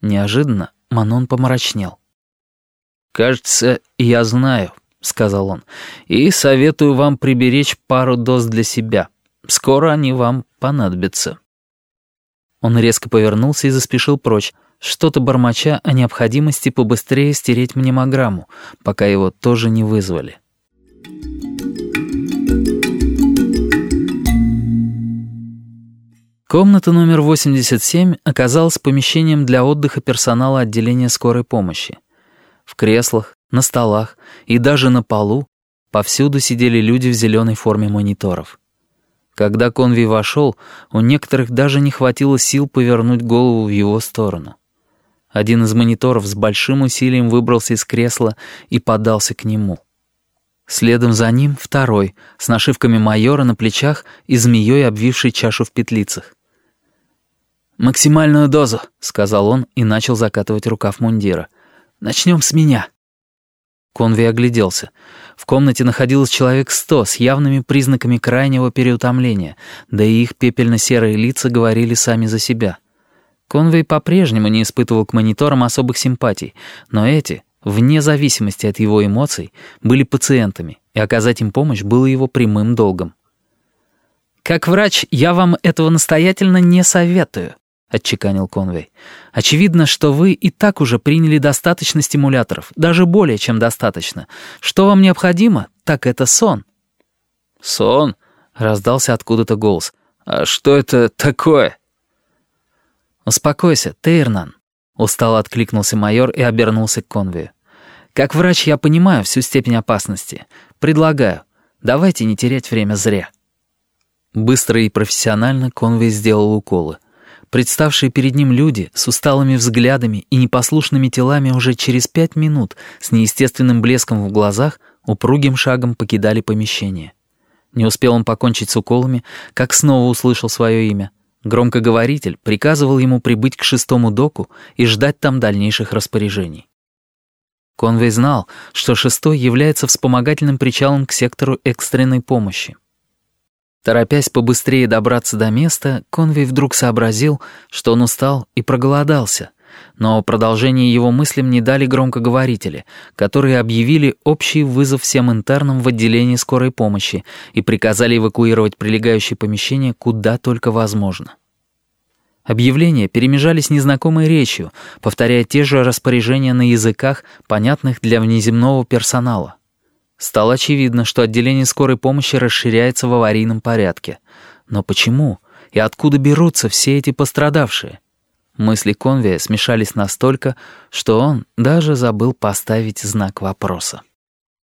Неожиданно Манон помрачнел. «Кажется, я знаю», — сказал он, — «и советую вам приберечь пару доз для себя. Скоро они вам понадобятся». Он резко повернулся и заспешил прочь, что-то бормоча о необходимости побыстрее стереть мнемограмму, пока его тоже не вызвали. Комната номер 87 оказалась помещением для отдыха персонала отделения скорой помощи. В креслах, на столах и даже на полу повсюду сидели люди в зеленой форме мониторов. Когда Конви вошел, у некоторых даже не хватило сил повернуть голову в его сторону. Один из мониторов с большим усилием выбрался из кресла и подался к нему. Следом за ним второй, с нашивками майора на плечах и змеей, обвившей чашу в петлицах. «Максимальную дозу», — сказал он и начал закатывать рукав мундира. «Начнем с меня». Конви огляделся. В комнате находилось человек сто с явными признаками крайнего переутомления, да и их пепельно-серые лица говорили сами за себя. Конвей по-прежнему не испытывал к мониторам особых симпатий, но эти, вне зависимости от его эмоций, были пациентами, и оказать им помощь было его прямым долгом. «Как врач я вам этого настоятельно не советую», — отчеканил Конвей. «Очевидно, что вы и так уже приняли достаточно стимуляторов, даже более чем достаточно. Что вам необходимо, так это сон». «Сон?» — раздался откуда-то голос. «А что это такое?» «Успокойся, Тейрнан», — устало откликнулся майор и обернулся к Конвею. «Как врач я понимаю всю степень опасности. Предлагаю, давайте не терять время зря». Быстро и профессионально Конвей сделал уколы — Представшие перед ним люди с усталыми взглядами и непослушными телами уже через пять минут с неестественным блеском в глазах упругим шагом покидали помещение. Не успел он покончить с уколами, как снова услышал свое имя. Громкоговоритель приказывал ему прибыть к шестому доку и ждать там дальнейших распоряжений. Конвей знал, что шестой является вспомогательным причалом к сектору экстренной помощи. Торопясь побыстрее добраться до места, Конвей вдруг сообразил, что он устал и проголодался. Но продолжение его мыслям не дали громкоговорители, которые объявили общий вызов всем интернам в отделении скорой помощи и приказали эвакуировать прилегающие помещения куда только возможно. Объявления перемежались незнакомой речью, повторяя те же распоряжения на языках, понятных для внеземного персонала. Стало очевидно, что отделение скорой помощи расширяется в аварийном порядке. Но почему? И откуда берутся все эти пострадавшие? Мысли Конвия смешались настолько, что он даже забыл поставить знак вопроса.